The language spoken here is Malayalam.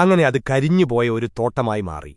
അങ്ങനെ അത് കരിഞ്ഞുപോയ ഒരു തോട്ടമായി മാറി.